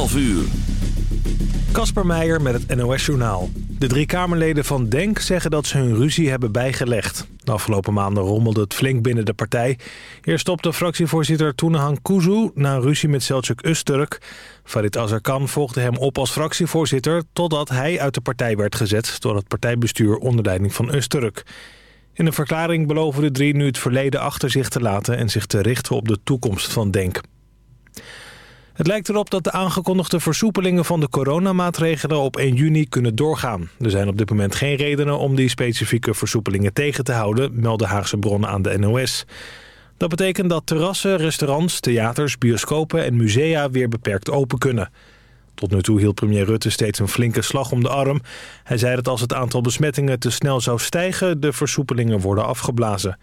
12 uur. Kasper Meijer met het NOS-journaal. De drie Kamerleden van DENK zeggen dat ze hun ruzie hebben bijgelegd. De afgelopen maanden rommelde het flink binnen de partij. Eerst stopte fractievoorzitter Toenehan Kuzu na een ruzie met Selçuk Usturk. Farid Azarkan volgde hem op als fractievoorzitter... totdat hij uit de partij werd gezet door het partijbestuur onder leiding van Usturk. In een verklaring beloven de drie nu het verleden achter zich te laten... en zich te richten op de toekomst van DENK. Het lijkt erop dat de aangekondigde versoepelingen van de coronamaatregelen op 1 juni kunnen doorgaan. Er zijn op dit moment geen redenen om die specifieke versoepelingen tegen te houden, melden Haagse bronnen aan de NOS. Dat betekent dat terrassen, restaurants, theaters, bioscopen en musea weer beperkt open kunnen. Tot nu toe hield premier Rutte steeds een flinke slag om de arm. Hij zei dat als het aantal besmettingen te snel zou stijgen, de versoepelingen worden afgeblazen.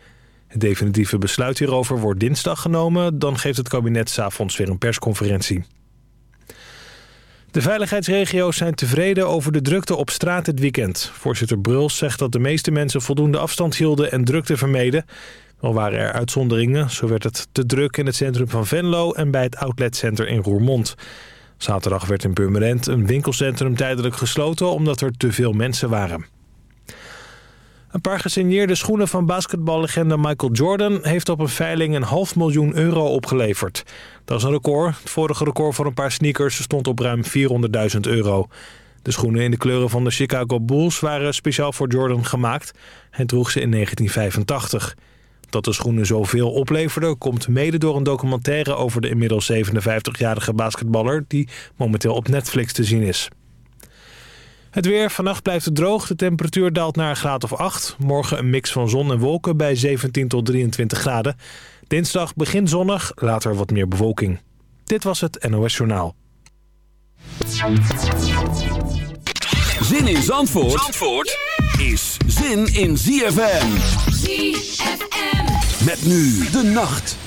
Het definitieve besluit hierover wordt dinsdag genomen. Dan geeft het kabinet s'avonds weer een persconferentie. De veiligheidsregio's zijn tevreden over de drukte op straat dit weekend. Voorzitter Bruls zegt dat de meeste mensen voldoende afstand hielden en drukte vermeden. Wel waren er uitzonderingen. Zo werd het te druk in het centrum van Venlo en bij het outletcenter in Roermond. Zaterdag werd in Purmerend een winkelcentrum tijdelijk gesloten omdat er te veel mensen waren. Een paar gesigneerde schoenen van basketballegende Michael Jordan... heeft op een veiling een half miljoen euro opgeleverd. Dat is een record. Het vorige record voor een paar sneakers stond op ruim 400.000 euro. De schoenen in de kleuren van de Chicago Bulls waren speciaal voor Jordan gemaakt. Hij droeg ze in 1985. Dat de schoenen zoveel opleverden komt mede door een documentaire... over de inmiddels 57-jarige basketballer... die momenteel op Netflix te zien is. Het weer. Vannacht blijft het droog. De temperatuur daalt naar een graad of 8. Morgen een mix van zon en wolken bij 17 tot 23 graden. Dinsdag begin zonnig, later wat meer bewolking. Dit was het NOS Journaal. Zin in Zandvoort, Zandvoort is zin in ZFM. ZFM. Met nu de nacht.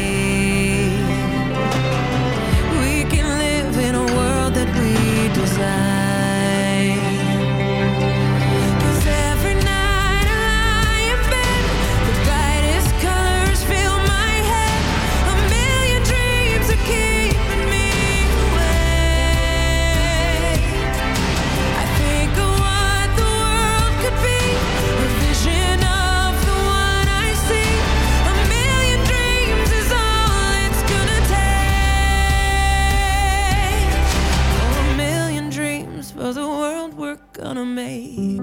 me.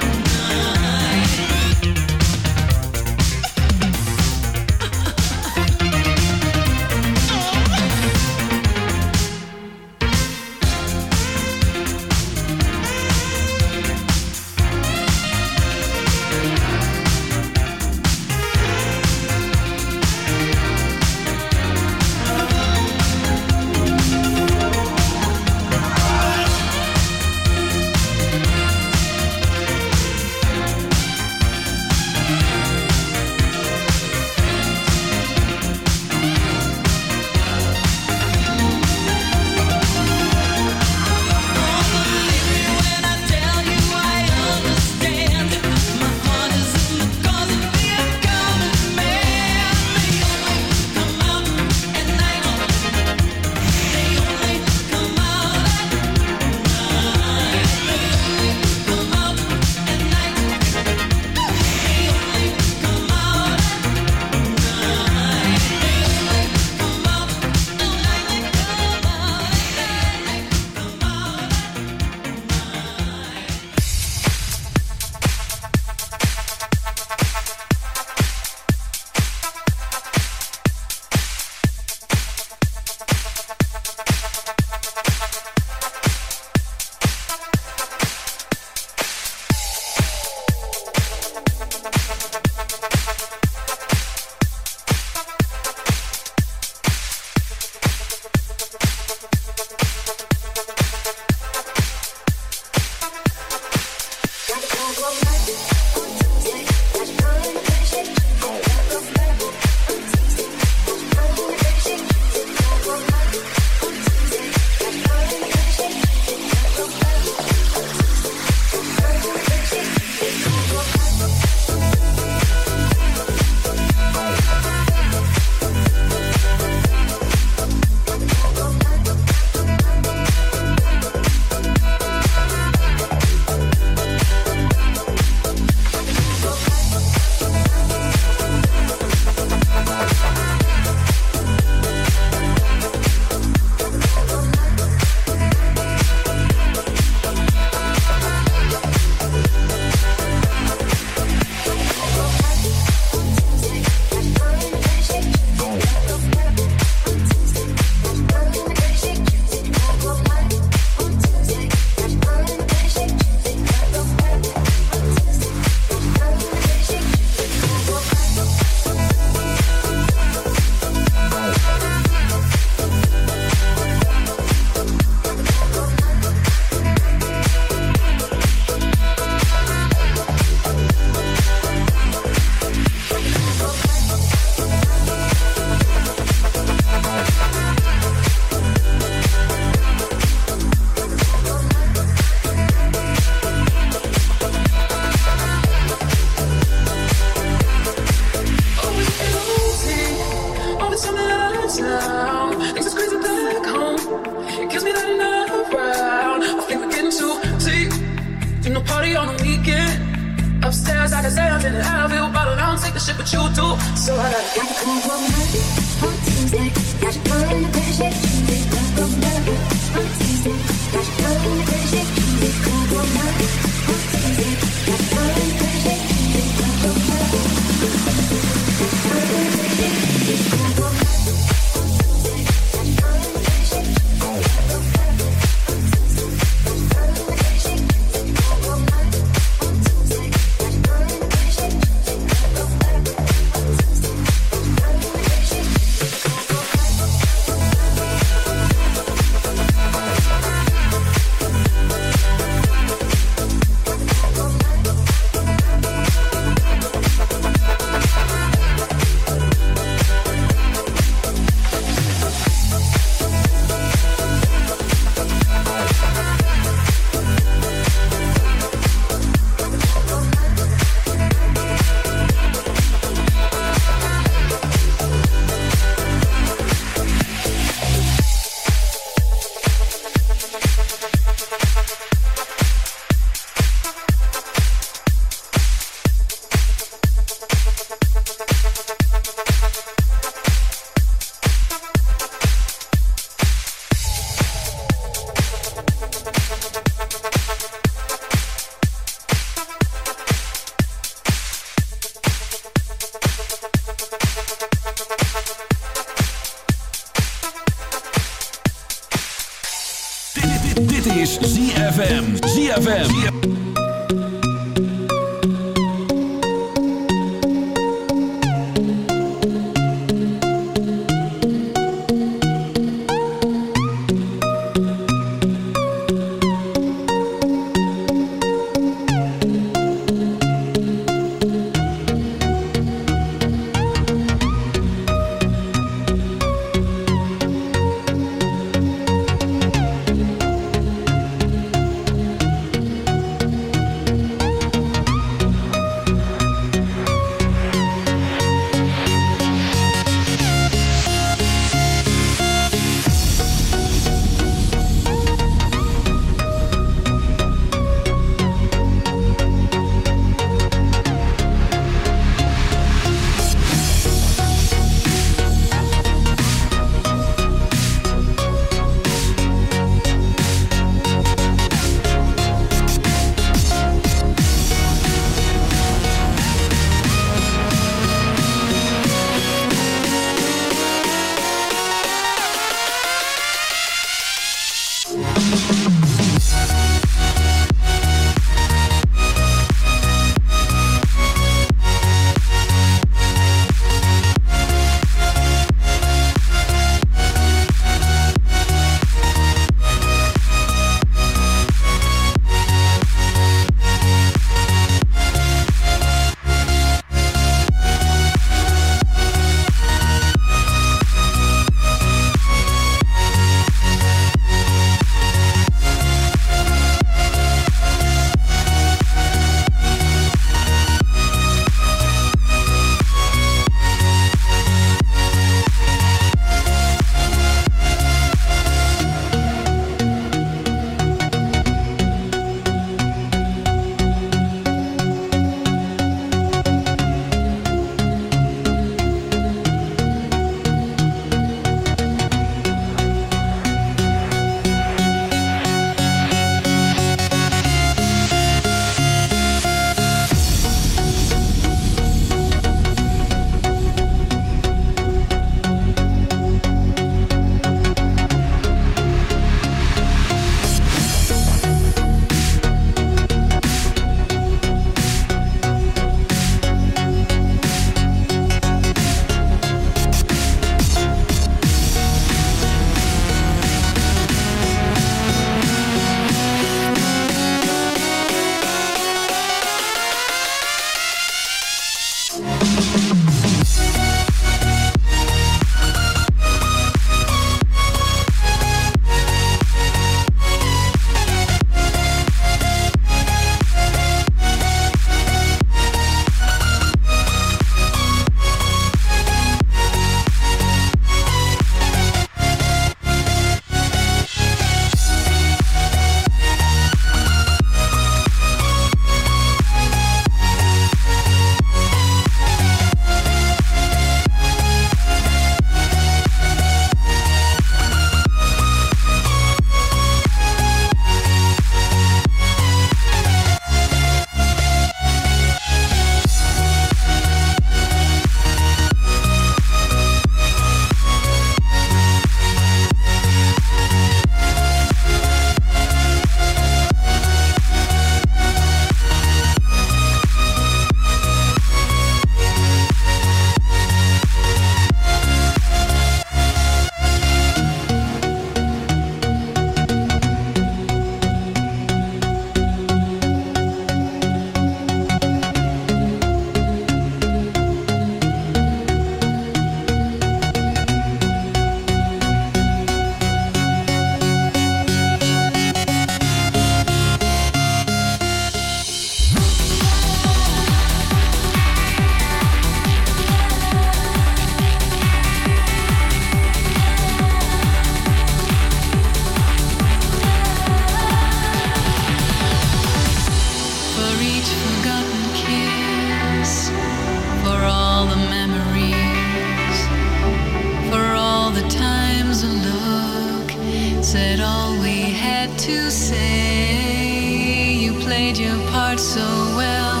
Part so well.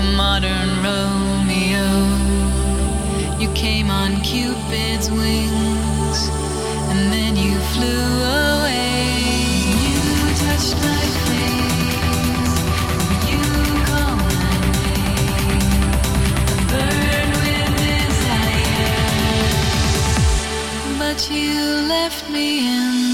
A modern Romeo. You came on Cupid's wings, and then you flew away. You touched my face, you called my name. I burned with desire, but you left me in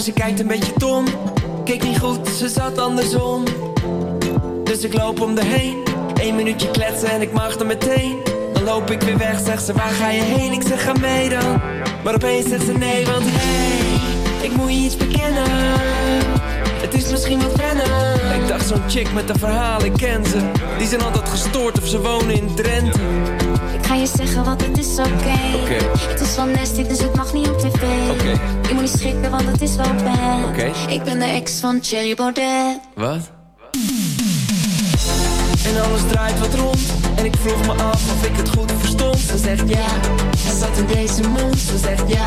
ze kijkt een beetje dom. Keek niet goed, ze zat andersom. Dus ik loop om de heen. Eén minuutje kletsen en ik mag er meteen. Dan loop ik weer weg, zegt ze waar ga je heen? Ik zeg ga mee dan. Maar opeens zegt ze nee, want hey, ik moet je iets bekennen. Het is misschien wat wennen. Ik dacht zo'n chick met een verhaal, ik ken ze. Die zijn altijd gestoord of ze wonen in Drenthe. Ga je zeggen, want het is oké. Het is wel nasty, dus het mag niet op tv. Oké. Je moet niet schrikken, want het is wel bad. Oké. Ik ben de ex van Cherry Baudet. Wat? En alles draait wat rond En ik vroeg me af of ik het goed verstond Ze zegt ja, hij zat in deze mond. Ze zegt ja,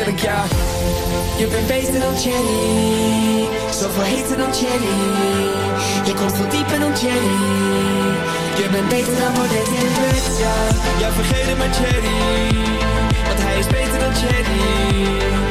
ja. Je bent beter dan Jenny. Zoveel heter dan Jenny. Je komt veel dieper dan Jenny. Je bent beter dan Baudet in bed, ja. Vergeet het maar Jenny. Want hij is beter dan Jenny.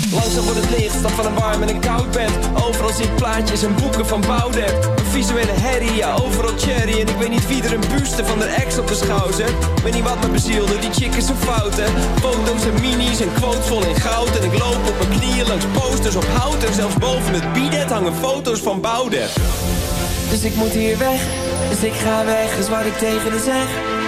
Langzaam wordt het licht, stap van een warm en een koud bed. Overal ik plaatjes en boeken van Baudet. Een visuele herrie, ja, overal cherry. En ik weet niet wie er een buste van de ex op de schouw zet. Weet niet wat me bezielde, die chick is zo fout, en minis en quotes vol in goud. En ik loop op mijn knieën langs posters op hout. En zelfs boven het bidet hangen foto's van Baudet. Dus ik moet hier weg, dus ik ga weg, is wat ik tegen haar zeg.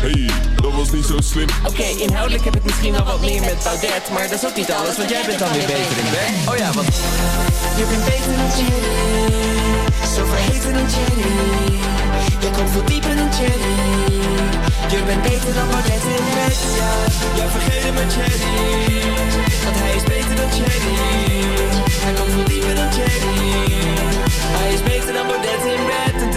hey, dat was niet zo slim. Oké, inhoudelijk heb ik misschien wel wat meer met Baudet, maar dat is ook niet alles, want jij bent dan weer beter in bed. Oh ja, want... Je bent beter dan Jenny, zo verheven dan Jenny. Je komt veel dieper dan Jenny. Je bent beter dan Baudet in bed, ja. Ja, vergeet maar Jenny, want hij is beter dan Jenny. Hij komt veel dieper dan Jenny. Hij is beter dan Baudet in bed.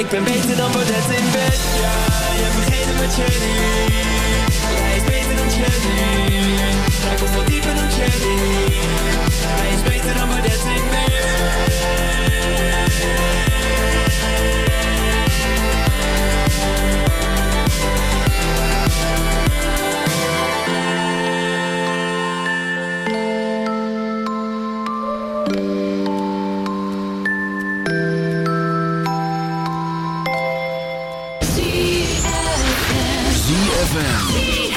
Ik ben beter dan Baudet in bed, ja. Je vergeet het met Cherry. Hij is beter dan Cherry. Hij komt ZFM.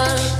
happen